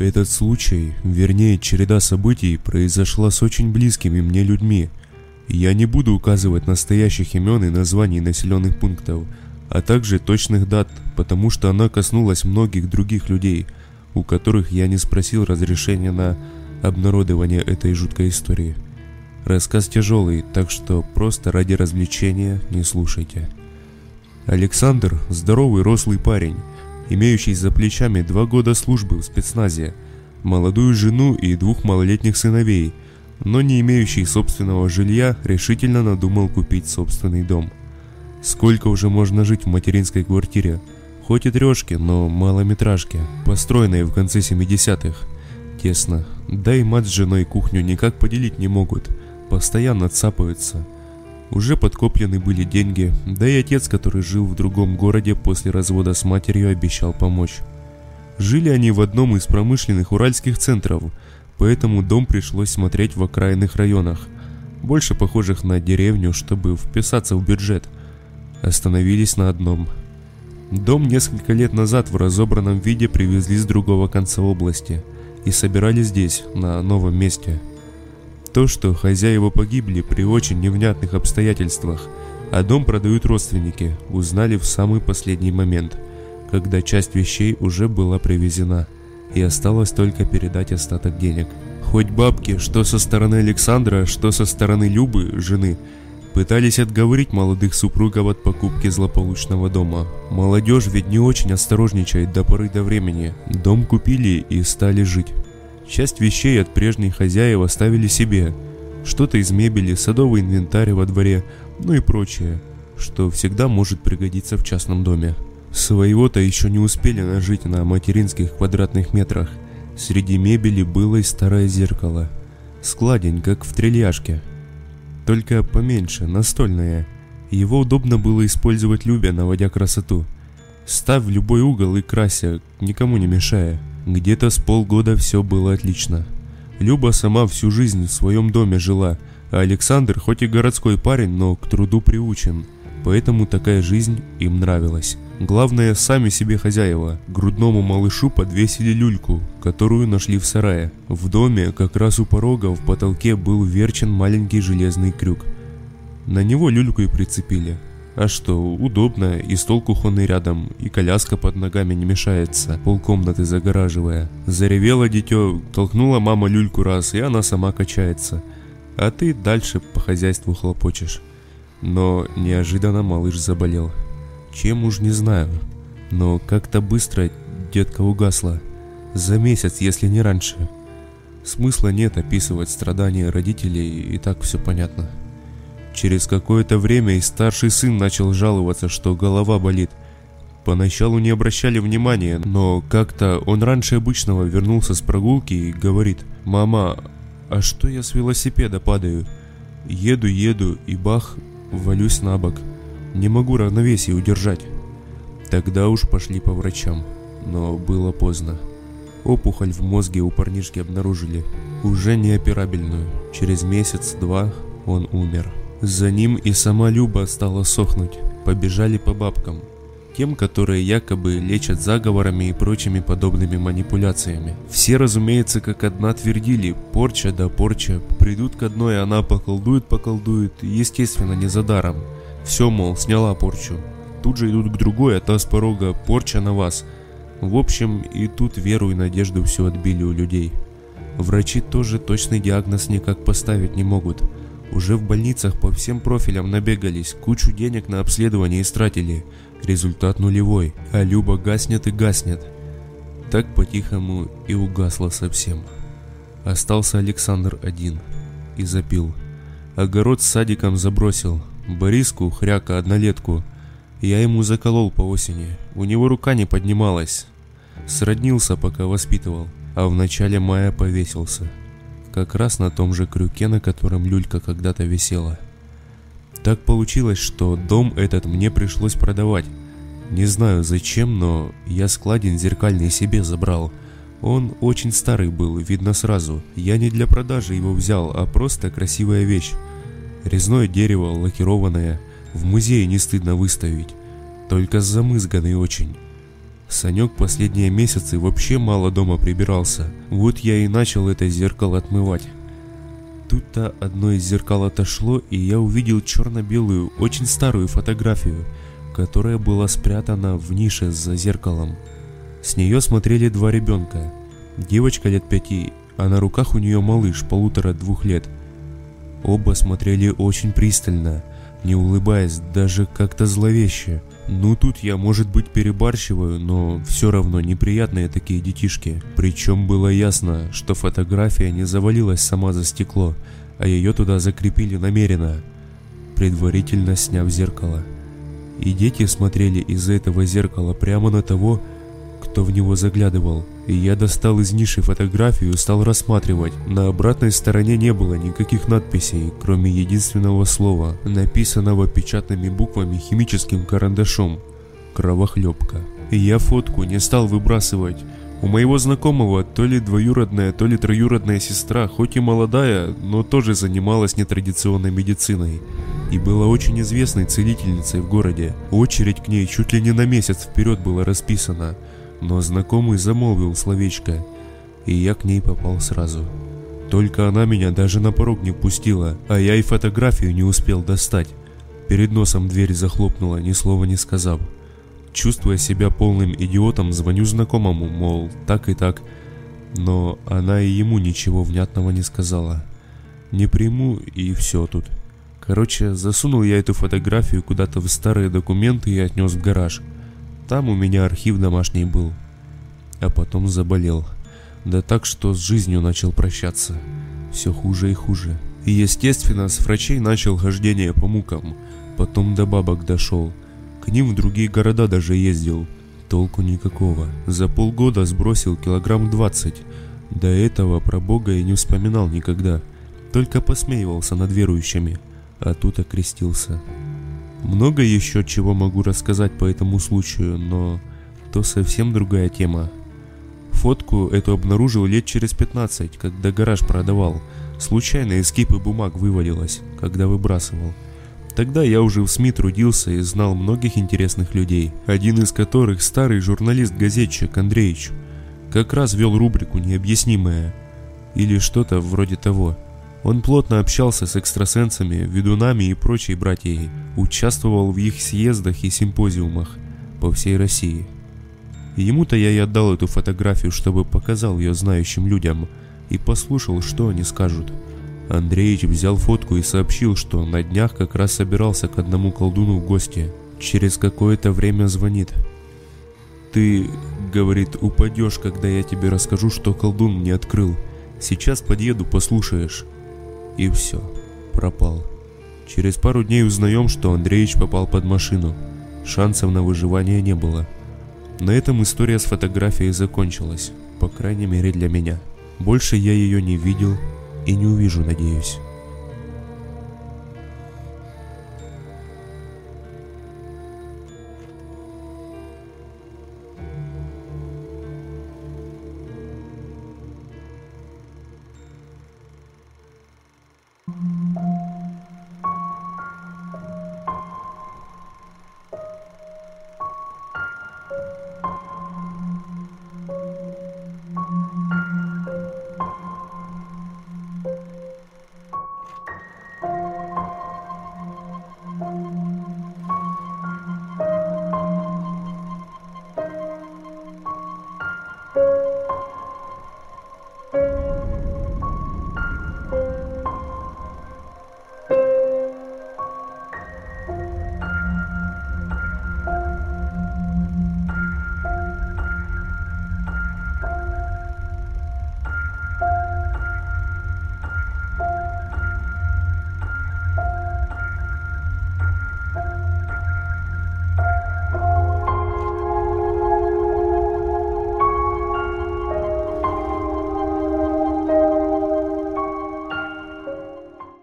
Этот случай, вернее череда событий, произошла с очень близкими мне людьми. Я не буду указывать настоящих имен и названий населенных пунктов, а также точных дат, потому что она коснулась многих других людей, у которых я не спросил разрешения на обнародование этой жуткой истории. Рассказ тяжелый, так что просто ради развлечения не слушайте. Александр – здоровый рослый парень, имеющий за плечами два года службы в спецназе, молодую жену и двух малолетних сыновей, но не имеющий собственного жилья, решительно надумал купить собственный дом. Сколько уже можно жить в материнской квартире? Хоть и трешки, но малометражки, построенные в конце 70-х. Тесно. Да и мать с женой кухню никак поделить не могут. Постоянно цапаются – уже подкоплены были деньги, да и отец, который жил в другом городе после развода с матерью, обещал помочь. Жили они в одном из промышленных уральских центров, поэтому дом пришлось смотреть в окраинных районах, больше похожих на деревню, чтобы вписаться в бюджет. Остановились на одном. Дом несколько лет назад в разобранном виде привезли с другого конца области и собирали здесь, на новом месте – то, что хозяева погибли при очень невнятных обстоятельствах, а дом продают родственники, узнали в самый последний момент, когда часть вещей уже была привезена, и осталось только передать остаток денег. Хоть бабки, что со стороны Александра, что со стороны Любы, жены, пытались отговорить молодых супругов от покупки злополучного дома. Молодежь ведь не очень осторожничает до поры до времени. Дом купили и стали жить. Часть вещей от прежних хозяев оставили себе. Что-то из мебели, садовый инвентарь во дворе, ну и прочее, что всегда может пригодиться в частном доме. Своего-то еще не успели нажить на материнских квадратных метрах. Среди мебели было и старое зеркало. Складень, как в трильяшке. Только поменьше, настольное. Его удобно было использовать любя, наводя красоту. Ставь в любой угол и крася, никому не мешая. Где-то с полгода все было отлично. Люба сама всю жизнь в своем доме жила, а Александр хоть и городской парень, но к труду приучен. Поэтому такая жизнь им нравилась. Главное, сами себе хозяева. Грудному малышу подвесили люльку, которую нашли в сарае. В доме, как раз у порога, в потолке был верчен маленький железный крюк. На него люльку и прицепили. А что, удобно, и стол кухонный рядом, и коляска под ногами не мешается, полкомнаты загораживая. Заревело дитё, толкнула мама люльку раз, и она сама качается. А ты дальше по хозяйству хлопочешь. Но неожиданно малыш заболел. Чем уж не знаю. Но как-то быстро детка угасла. За месяц, если не раньше. Смысла нет описывать страдания родителей, и так все понятно. Через какое-то время и старший сын начал жаловаться, что голова болит. Поначалу не обращали внимания, но как-то он раньше обычного вернулся с прогулки и говорит, «Мама, а что я с велосипеда падаю? Еду, еду и бах, валюсь на бок. Не могу равновесие удержать». Тогда уж пошли по врачам, но было поздно. Опухоль в мозге у парнишки обнаружили, уже неоперабельную. Через месяц-два он умер. За ним и сама Люба стала сохнуть, побежали по бабкам, тем, которые якобы лечат заговорами и прочими подобными манипуляциями. Все, разумеется, как одна твердили, порча да порча, придут к одной, она поколдует-поколдует, естественно, не за даром. Все, мол, сняла порчу. Тут же идут к другой, а та с порога порча на вас. В общем, и тут веру и надежду все отбили у людей. Врачи тоже точный диагноз никак поставить не могут – уже в больницах по всем профилям набегались, кучу денег на обследование истратили. Результат нулевой, а Люба гаснет и гаснет. Так по-тихому и угасла совсем. Остался Александр один. И запил. Огород с садиком забросил. Бориску, хряка, однолетку. Я ему заколол по осени. У него рука не поднималась. Сроднился, пока воспитывал. А в начале мая повесился как раз на том же крюке, на котором люлька когда-то висела. Так получилось, что дом этот мне пришлось продавать. Не знаю зачем, но я складин зеркальный себе забрал. Он очень старый был, видно сразу. Я не для продажи его взял, а просто красивая вещь. Резное дерево, лакированное. В музее не стыдно выставить. Только замызганный очень. Санек последние месяцы вообще мало дома прибирался. Вот я и начал это зеркало отмывать. Тут-то одно из зеркал отошло, и я увидел черно-белую, очень старую фотографию, которая была спрятана в нише за зеркалом. С нее смотрели два ребенка. Девочка лет пяти, а на руках у нее малыш полутора-двух лет. Оба смотрели очень пристально, не улыбаясь, даже как-то зловеще. Ну тут я, может быть, перебарщиваю, но все равно неприятные такие детишки. Причем было ясно, что фотография не завалилась сама за стекло, а ее туда закрепили намеренно, предварительно сняв зеркало. И дети смотрели из этого зеркала прямо на того, кто в него заглядывал. Я достал из ниши фотографию и стал рассматривать. На обратной стороне не было никаких надписей, кроме единственного слова, написанного печатными буквами химическим карандашом. Кровохлебка. Я фотку не стал выбрасывать. У моего знакомого то ли двоюродная, то ли троюродная сестра, хоть и молодая, но тоже занималась нетрадиционной медициной и была очень известной целительницей в городе. Очередь к ней чуть ли не на месяц вперед была расписана – но знакомый замолвил словечко, и я к ней попал сразу. Только она меня даже на порог не пустила, а я и фотографию не успел достать. Перед носом дверь захлопнула, ни слова не сказав. Чувствуя себя полным идиотом, звоню знакомому, мол, так и так. Но она и ему ничего внятного не сказала. Не приму и все тут. Короче, засунул я эту фотографию куда-то в старые документы и отнес в гараж. Там у меня архив домашний был. А потом заболел. Да так, что с жизнью начал прощаться. Все хуже и хуже. И естественно, с врачей начал хождение по мукам. Потом до бабок дошел. К ним в другие города даже ездил. Толку никакого. За полгода сбросил килограмм 20. До этого про Бога и не вспоминал никогда. Только посмеивался над верующими. А тут окрестился. Много еще чего могу рассказать по этому случаю, но то совсем другая тема. Фотку эту обнаружил лет через 15, когда гараж продавал. Случайно из кипы бумаг вывалилось, когда выбрасывал. Тогда я уже в СМИ трудился и знал многих интересных людей, один из которых старый журналист-газетчик Андреевич. Как раз вел рубрику «Необъяснимое» или что-то вроде того – он плотно общался с экстрасенсами, ведунами и прочей братьей, участвовал в их съездах и симпозиумах по всей России. Ему-то я и отдал эту фотографию, чтобы показал ее знающим людям и послушал, что они скажут. Андреич взял фотку и сообщил, что на днях как раз собирался к одному колдуну в гости. Через какое-то время звонит. «Ты, — говорит, — упадешь, когда я тебе расскажу, что колдун мне открыл. Сейчас подъеду, послушаешь». И все, пропал. Через пару дней узнаем, что Андреевич попал под машину. Шансов на выживание не было. На этом история с фотографией закончилась, по крайней мере для меня. Больше я ее не видел и не увижу, надеюсь.